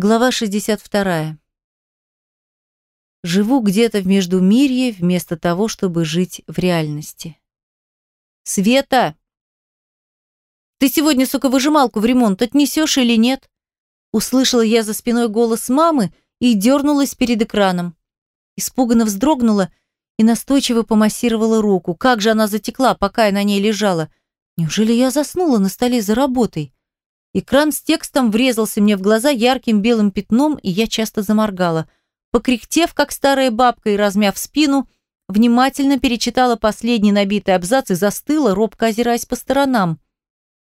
Глава 62. Живу где-то в Междумирье вместо того, чтобы жить в реальности. «Света! Ты сегодня соковыжималку в ремонт отнесешь или нет?» Услышала я за спиной голос мамы и дернулась перед экраном. Испуганно вздрогнула и настойчиво помассировала руку. Как же она затекла, пока я на ней лежала. Неужели я заснула на столе за работой? Экран с текстом врезался мне в глаза ярким белым пятном, и я часто заморгала. Покряхтев, как старая бабка, и размяв спину, внимательно перечитала последний набитый абзац и застыла, робко озираясь по сторонам.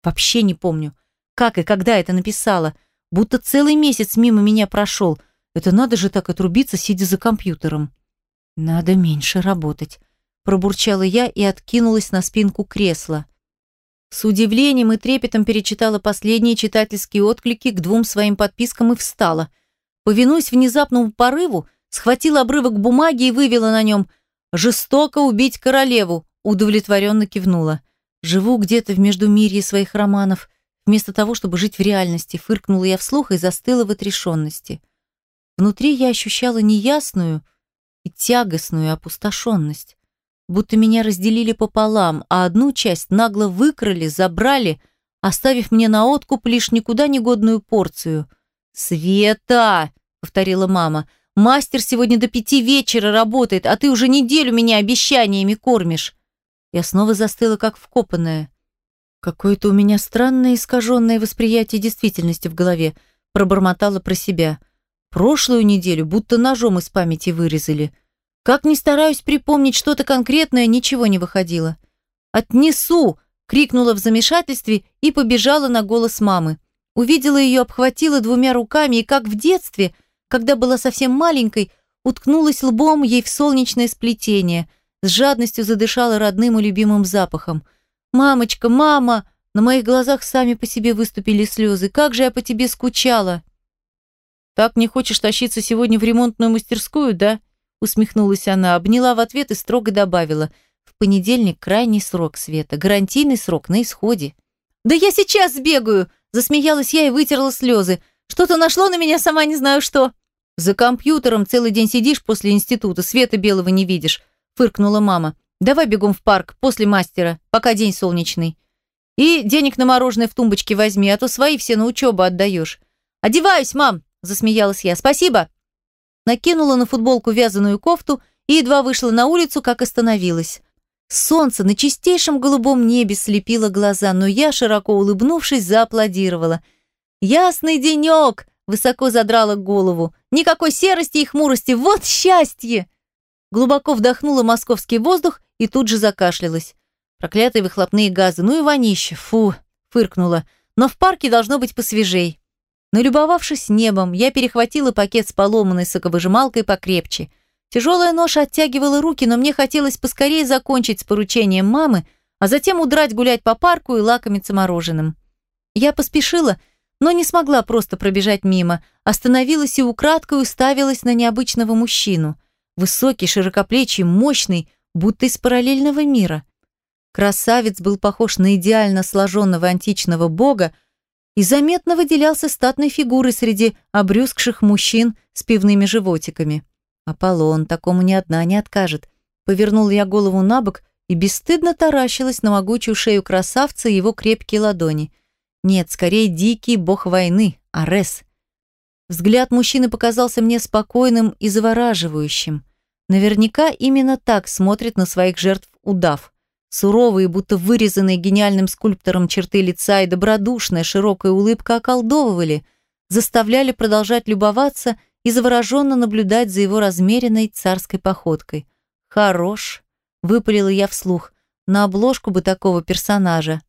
Вообще не помню, как и когда это написала. Будто целый месяц мимо меня прошел. Это надо же так отрубиться, сидя за компьютером. Надо меньше работать. Пробурчала я и откинулась на спинку кресла. С удивлением и трепетом перечитала последние читательские отклики к двум своим подпискам и встала. Повинуясь внезапному порыву, схватила обрывок бумаги и вывела на нем «Жестоко убить королеву», удовлетворенно кивнула. «Живу где-то в междумирье своих романов. Вместо того, чтобы жить в реальности», фыркнула я вслух и застыла в отрешенности. Внутри я ощущала неясную и тягостную опустошенность будто меня разделили пополам, а одну часть нагло выкрали, забрали, оставив мне на откуп лишь никуда не годную порцию. «Света!» — повторила мама. «Мастер сегодня до пяти вечера работает, а ты уже неделю меня обещаниями кормишь». Я снова застыла, как вкопанная. Какое-то у меня странное искаженное восприятие действительности в голове, пробормотала про себя. Прошлую неделю будто ножом из памяти вырезали. Как ни стараюсь припомнить что-то конкретное, ничего не выходило. «Отнесу!» — крикнула в замешательстве и побежала на голос мамы. Увидела ее, обхватила двумя руками и, как в детстве, когда была совсем маленькой, уткнулась лбом ей в солнечное сплетение, с жадностью задышала родным и любимым запахом. «Мамочка, мама!» На моих глазах сами по себе выступили слезы. «Как же я по тебе скучала!» «Так не хочешь тащиться сегодня в ремонтную мастерскую, да?» Усмехнулась она, обняла в ответ и строго добавила. В понедельник крайний срок, Света, гарантийный срок на исходе. «Да я сейчас сбегаю!» Засмеялась я и вытерла слезы. «Что-то нашло на меня, сама не знаю что». «За компьютером целый день сидишь после института, света белого не видишь», фыркнула мама. «Давай бегом в парк, после мастера, пока день солнечный. И денег на мороженое в тумбочке возьми, а то свои все на учебу отдаешь». «Одеваюсь, мам!» засмеялась я. «Спасибо!» Накинула на футболку вязаную кофту и едва вышла на улицу, как остановилась. Солнце на чистейшем голубом небе слепило глаза, но я, широко улыбнувшись, зааплодировала. «Ясный денек!» – высоко задрала голову. «Никакой серости и хмурости! Вот счастье!» Глубоко вдохнула московский воздух и тут же закашлялась. Проклятые выхлопные газы, ну и вонища, фу, фыркнула. Но в парке должно быть посвежей. Налюбовавшись небом, я перехватила пакет с поломанной соковыжималкой покрепче. Тяжелая ноша оттягивала руки, но мне хотелось поскорее закончить с поручением мамы, а затем удрать гулять по парку и лакомиться мороженым. Я поспешила, но не смогла просто пробежать мимо, остановилась и украдкой уставилась на необычного мужчину. Высокий, широкоплечий, мощный, будто из параллельного мира. Красавец был похож на идеально сложенного античного бога, и заметно выделялся статной фигурой среди обрюзгших мужчин с пивными животиками. Аполлон, такому ни одна не откажет. Повернул я голову на бок и бесстыдно таращилась на могучую шею красавца и его крепкие ладони. Нет, скорее дикий бог войны, Арес. Взгляд мужчины показался мне спокойным и завораживающим. Наверняка именно так смотрит на своих жертв удав. Суровые, будто вырезанные гениальным скульптором черты лица и добродушная широкая улыбка околдовывали, заставляли продолжать любоваться и завороженно наблюдать за его размеренной царской походкой. «Хорош», — выпалила я вслух, — «на обложку бы такого персонажа».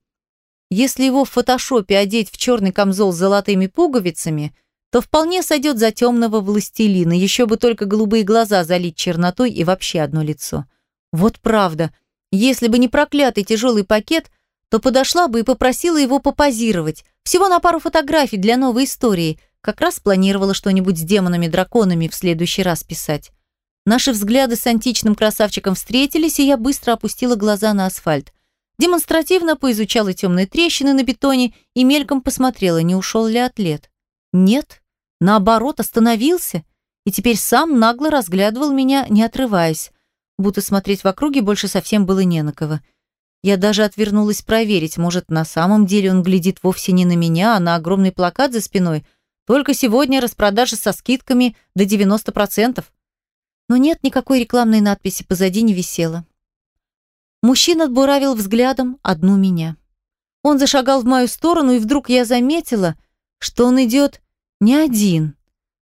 Если его в фотошопе одеть в черный камзол с золотыми пуговицами, то вполне сойдет за темного властелина, еще бы только голубые глаза залить чернотой и вообще одно лицо. Вот правда, если бы не проклятый тяжелый пакет, то подошла бы и попросила его попозировать. Всего на пару фотографий для новой истории. Как раз планировала что-нибудь с демонами-драконами в следующий раз писать. Наши взгляды с античным красавчиком встретились, и я быстро опустила глаза на асфальт. Демонстративно поизучала темные трещины на бетоне и мельком посмотрела, не ушел ли атлет. Нет, наоборот, остановился и теперь сам нагло разглядывал меня, не отрываясь, будто смотреть в округе больше совсем было не на кого. Я даже отвернулась проверить, может, на самом деле он глядит вовсе не на меня, а на огромный плакат за спиной. Только сегодня распродажа со скидками до 90%. Но нет никакой рекламной надписи позади не висела. Мужчина отбуравил взглядом одну меня. Он зашагал в мою сторону, и вдруг я заметила, что он идет не один.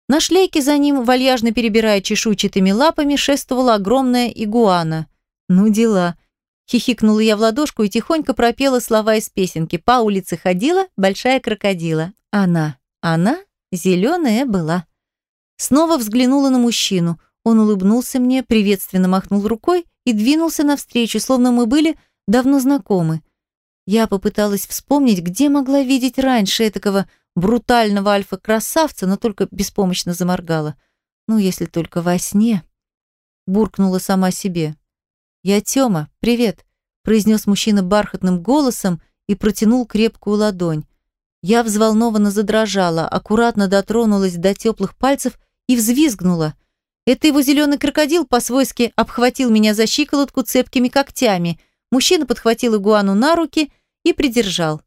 На шлейке за ним, вальяжно перебирая чешуйчатыми лапами, шествовала огромная игуана. Ну дела. Хихикнула я в ладошку и тихонько пропела слова из песенки. По улице ходила большая крокодила. Она, она зеленая была. Снова взглянула на мужчину. Он улыбнулся мне, приветственно махнул рукой и двинулся навстречу, словно мы были давно знакомы. Я попыталась вспомнить, где могла видеть раньше этакого брутального альфа-красавца, но только беспомощно заморгала. Ну, если только во сне. Буркнула сама себе. «Я Тёма, привет», – произнес мужчина бархатным голосом и протянул крепкую ладонь. Я взволнованно задрожала, аккуратно дотронулась до теплых пальцев и взвизгнула. Это его зеленый крокодил по-свойски обхватил меня за щиколотку цепкими когтями. Мужчина подхватил игуану на руки и придержал.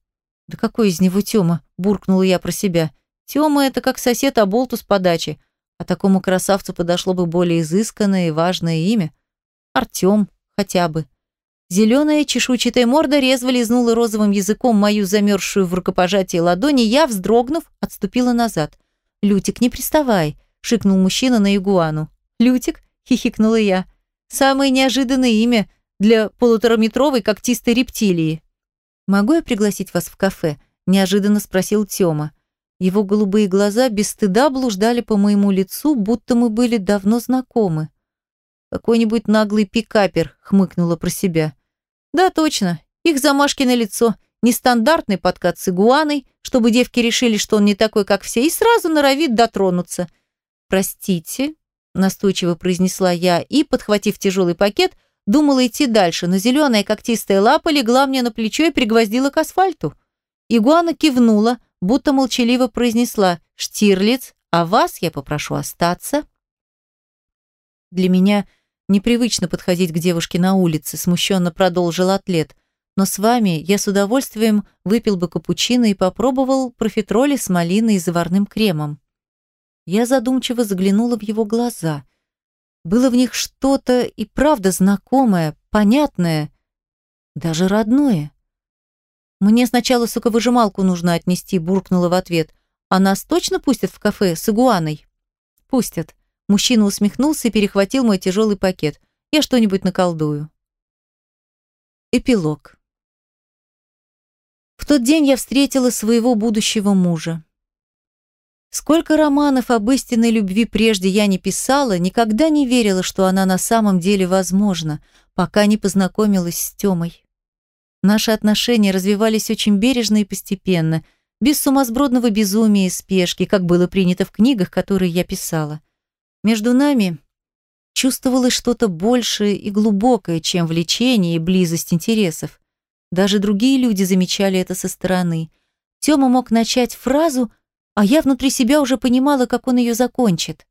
«Да какой из него Тёма?» – буркнула я про себя. «Тёма – это как сосед Аболту с подачи. А такому красавцу подошло бы более изысканное и важное имя. Артём хотя бы». Зеленая чешуйчатая морда резво лизнула розовым языком мою замерзшую в рукопожатии ладони, я, вздрогнув, отступила назад. «Лютик, не приставай», — шикнул мужчина на игуану. «Лютик?» — хихикнула я. «Самое неожиданное имя для полутораметровой когтистой рептилии». «Могу я пригласить вас в кафе?» – неожиданно спросил Тёма. Его голубые глаза без стыда блуждали по моему лицу, будто мы были давно знакомы. «Какой-нибудь наглый пикапер», – хмыкнула про себя. «Да, точно. Их замашки на лицо. Нестандартный подкат с игуаной, чтобы девки решили, что он не такой, как все, и сразу норовит дотронуться. «Простите», – настойчиво произнесла я и, подхватив тяжелый пакет, думала идти дальше, но зеленая когтистая лапа легла мне на плечо и пригвоздила к асфальту. Игуана кивнула, будто молчаливо произнесла «Штирлиц, а вас я попрошу остаться». Для меня Непривычно подходить к девушке на улице, смущенно продолжил атлет. Но с вами я с удовольствием выпил бы капучино и попробовал профитроли с малиной и заварным кремом. Я задумчиво заглянула в его глаза. Было в них что-то и правда знакомое, понятное, даже родное. «Мне сначала соковыжималку нужно отнести», – буркнула в ответ. «А нас точно пустят в кафе с игуаной?» «Пустят», Мужчина усмехнулся и перехватил мой тяжелый пакет. Я что-нибудь наколдую. Эпилог. В тот день я встретила своего будущего мужа. Сколько романов об истинной любви прежде я не писала, никогда не верила, что она на самом деле возможна, пока не познакомилась с Тёмой. Наши отношения развивались очень бережно и постепенно, без сумасбродного безумия и спешки, как было принято в книгах, которые я писала. Между нами чувствовалось что-то большее и глубокое, чем влечение и близость интересов. Даже другие люди замечали это со стороны. Тёма мог начать фразу, а я внутри себя уже понимала, как он ее закончит.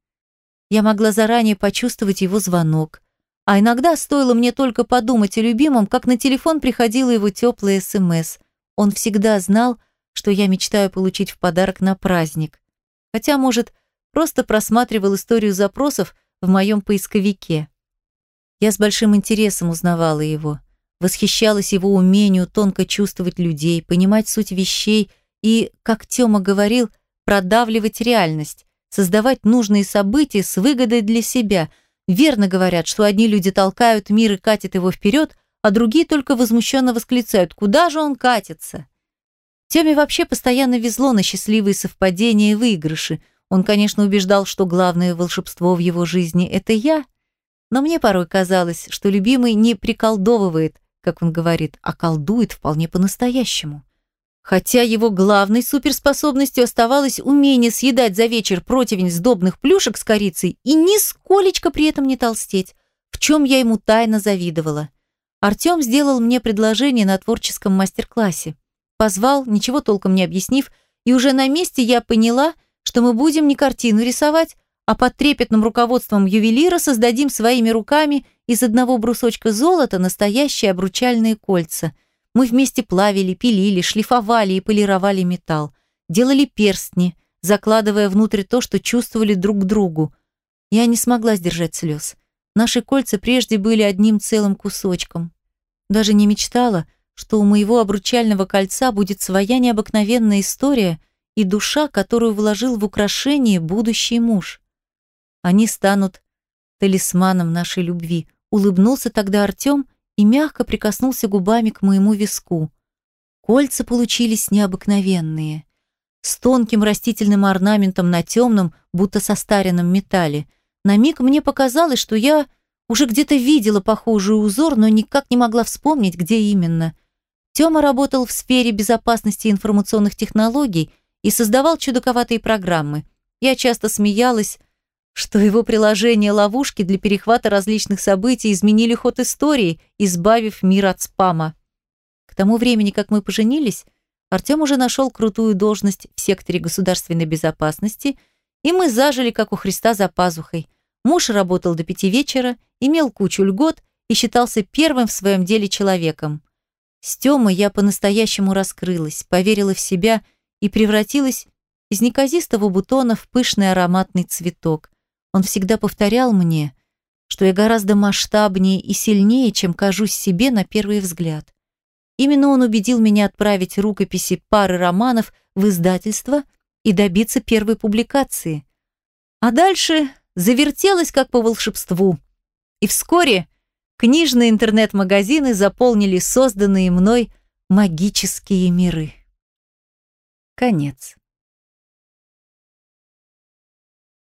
Я могла заранее почувствовать его звонок. А иногда стоило мне только подумать о любимом, как на телефон приходило его теплое СМС. Он всегда знал, что я мечтаю получить в подарок на праздник. Хотя, может, Просто просматривал историю запросов в моем поисковике. Я с большим интересом узнавала его, восхищалась его умению тонко чувствовать людей, понимать суть вещей и, как Тёма говорил, продавливать реальность, создавать нужные события с выгодой для себя. Верно говорят, что одни люди толкают мир и катят его вперед, а другие только возмущенно восклицают «Куда же он катится?». Тёме вообще постоянно везло на счастливые совпадения и выигрыши – он, конечно, убеждал, что главное волшебство в его жизни – это я, но мне порой казалось, что любимый не приколдовывает, как он говорит, а колдует вполне по-настоящему. Хотя его главной суперспособностью оставалось умение съедать за вечер противень сдобных плюшек с корицей и нисколечко при этом не толстеть, в чем я ему тайно завидовала. Артем сделал мне предложение на творческом мастер-классе. Позвал, ничего толком не объяснив, и уже на месте я поняла – что мы будем не картину рисовать, а под трепетным руководством ювелира создадим своими руками из одного брусочка золота настоящие обручальные кольца. Мы вместе плавили, пилили, шлифовали и полировали металл, делали перстни, закладывая внутрь то, что чувствовали друг к другу. Я не смогла сдержать слез. Наши кольца прежде были одним целым кусочком. Даже не мечтала, что у моего обручального кольца будет своя необыкновенная история и душа, которую вложил в украшение будущий муж. Они станут талисманом нашей любви. Улыбнулся тогда Артем и мягко прикоснулся губами к моему виску. Кольца получились необыкновенные. С тонким растительным орнаментом на темном, будто состаренном металле. На миг мне показалось, что я уже где-то видела похожий узор, но никак не могла вспомнить, где именно. Тёма работал в сфере безопасности информационных технологий и создавал чудаковатые программы. Я часто смеялась, что его приложение ловушки для перехвата различных событий изменили ход истории, избавив мир от спама. К тому времени, как мы поженились, Артем уже нашел крутую должность в секторе государственной безопасности, и мы зажили, как у Христа, за пазухой. Муж работал до пяти вечера, имел кучу льгот и считался первым в своем деле человеком. С Тёмой я по-настоящему раскрылась, поверила в себя и превратилась из неказистого бутона в пышный ароматный цветок. Он всегда повторял мне, что я гораздо масштабнее и сильнее, чем кажусь себе на первый взгляд. Именно он убедил меня отправить рукописи пары романов в издательство и добиться первой публикации. А дальше завертелось как по волшебству. И вскоре книжные интернет-магазины заполнили созданные мной магические миры. Конец.